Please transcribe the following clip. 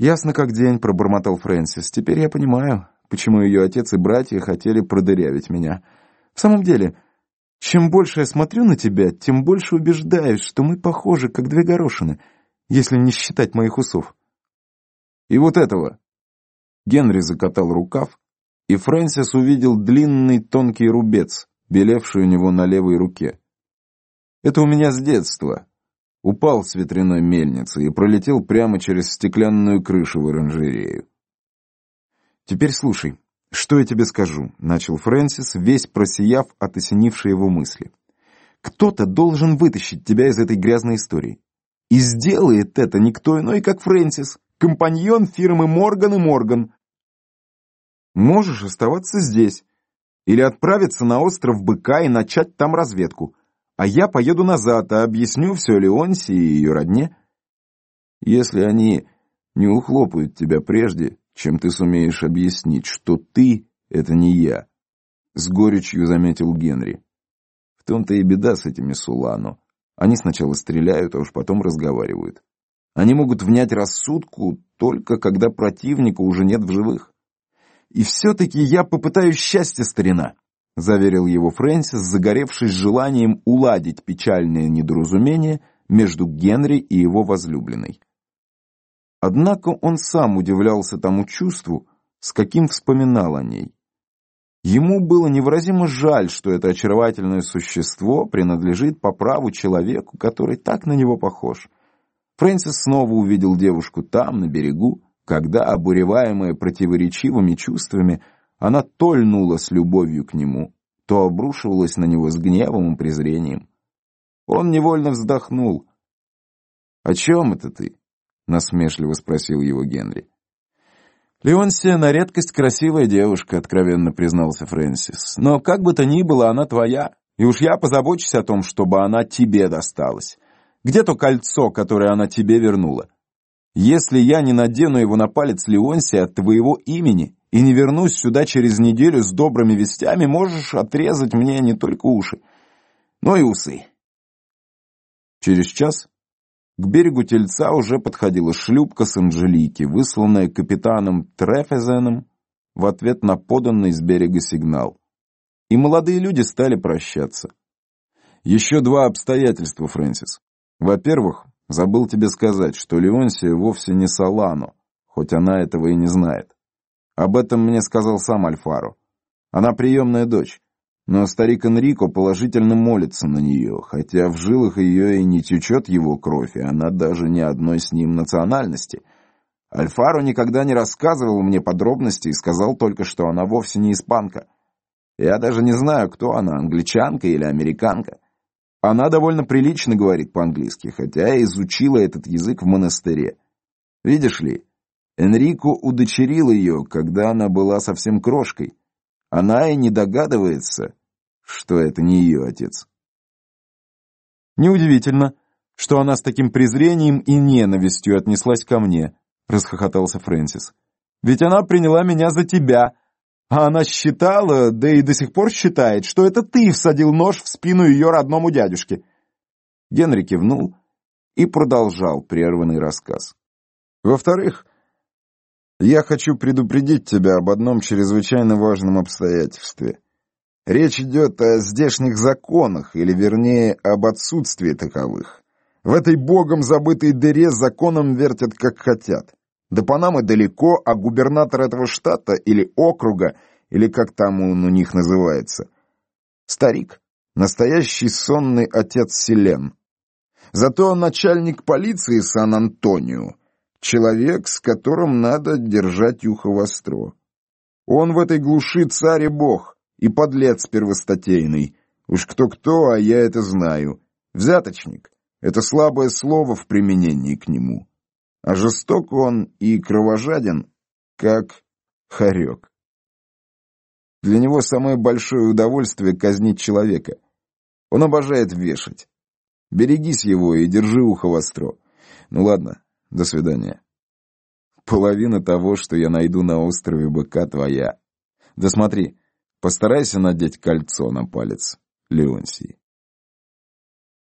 «Ясно как день», — пробормотал Фрэнсис. «Теперь я понимаю, почему ее отец и братья хотели продырявить меня. В самом деле, чем больше я смотрю на тебя, тем больше убеждаюсь, что мы похожи, как две горошины, если не считать моих усов». «И вот этого!» Генри закатал рукав, и Фрэнсис увидел длинный тонкий рубец, белевший у него на левой руке. «Это у меня с детства», упал с ветряной мельницы и пролетел прямо через стеклянную крышу в оранжерею. «Теперь слушай, что я тебе скажу», — начал Фрэнсис, весь просияв от осенившей его мысли. «Кто-то должен вытащить тебя из этой грязной истории. И сделает это никто иной, как Фрэнсис, компаньон фирмы Морган и Морган. Можешь оставаться здесь или отправиться на остров Быка и начать там разведку а я поеду назад, а объясню все Леонси и ее родне. Если они не ухлопают тебя прежде, чем ты сумеешь объяснить, что ты — это не я, — с горечью заметил Генри. В том-то и беда с этими Сулану. Они сначала стреляют, а уж потом разговаривают. Они могут внять рассудку только когда противника уже нет в живых. И все-таки я попытаюсь счастья, старина заверил его Фрэнсис, загоревшись желанием уладить печальное недоразумение между Генри и его возлюбленной. Однако он сам удивлялся тому чувству, с каким вспоминал о ней. Ему было невыразимо жаль, что это очаровательное существо принадлежит по праву человеку, который так на него похож. Фрэнсис снова увидел девушку там, на берегу, когда, обуреваемая противоречивыми чувствами, она то льнула с любовью к нему, то обрушивалась на него с гневом и презрением. Он невольно вздохнул. «О чем это ты?» — насмешливо спросил его Генри. «Леонсия на редкость красивая девушка», — откровенно признался Фрэнсис. «Но как бы то ни было, она твоя, и уж я позабочусь о том, чтобы она тебе досталась. Где то кольцо, которое она тебе вернула? Если я не надену его на палец Леонсия от твоего имени, и не вернусь сюда через неделю с добрыми вестями, можешь отрезать мне не только уши, но и усы. Через час к берегу Тельца уже подходила шлюпка с Анжелики, высланная капитаном Трефезеном в ответ на поданный с берега сигнал. И молодые люди стали прощаться. Еще два обстоятельства, Фрэнсис. Во-первых, забыл тебе сказать, что Леонсия вовсе не Солано, хоть она этого и не знает. Об этом мне сказал сам Альфаро. Она приемная дочь, но старик Энрико положительно молится на нее, хотя в жилах ее и не течет его кровь, и она даже не одной с ним национальности. Альфаро никогда не рассказывал мне подробности и сказал только, что она вовсе не испанка. Я даже не знаю, кто она, англичанка или американка. Она довольно прилично говорит по-английски, хотя изучила этот язык в монастыре. Видишь ли, Энрико удочерил ее, когда она была совсем крошкой. Она и не догадывается, что это не ее отец. Неудивительно, что она с таким презрением и ненавистью отнеслась ко мне, расхохотался Фрэнсис. Ведь она приняла меня за тебя, а она считала, да и до сих пор считает, что это ты всадил нож в спину ее родному дядюшке. Генри кивнул и продолжал прерванный рассказ. Во-вторых, я хочу предупредить тебя об одном чрезвычайно важном обстоятельстве. Речь идет о здешних законах, или вернее, об отсутствии таковых. В этой богом забытой дыре законом вертят как хотят. До Панамы далеко, а губернатор этого штата или округа, или как там он у них называется, старик, настоящий сонный отец Селен. Зато начальник полиции Сан-Антонио Человек, с которым надо держать ухо востро. Он в этой глуши царь и бог, и подлец первостатейный. Уж кто-кто, а я это знаю. Взяточник — это слабое слово в применении к нему. А жесток он и кровожаден, как хорек. Для него самое большое удовольствие казнить человека. Он обожает вешать. Берегись его и держи ухо востро. Ну ладно, до свидания. Половина того, что я найду на острове Быка, твоя. Да смотри, постарайся надеть кольцо на палец, Леонсий.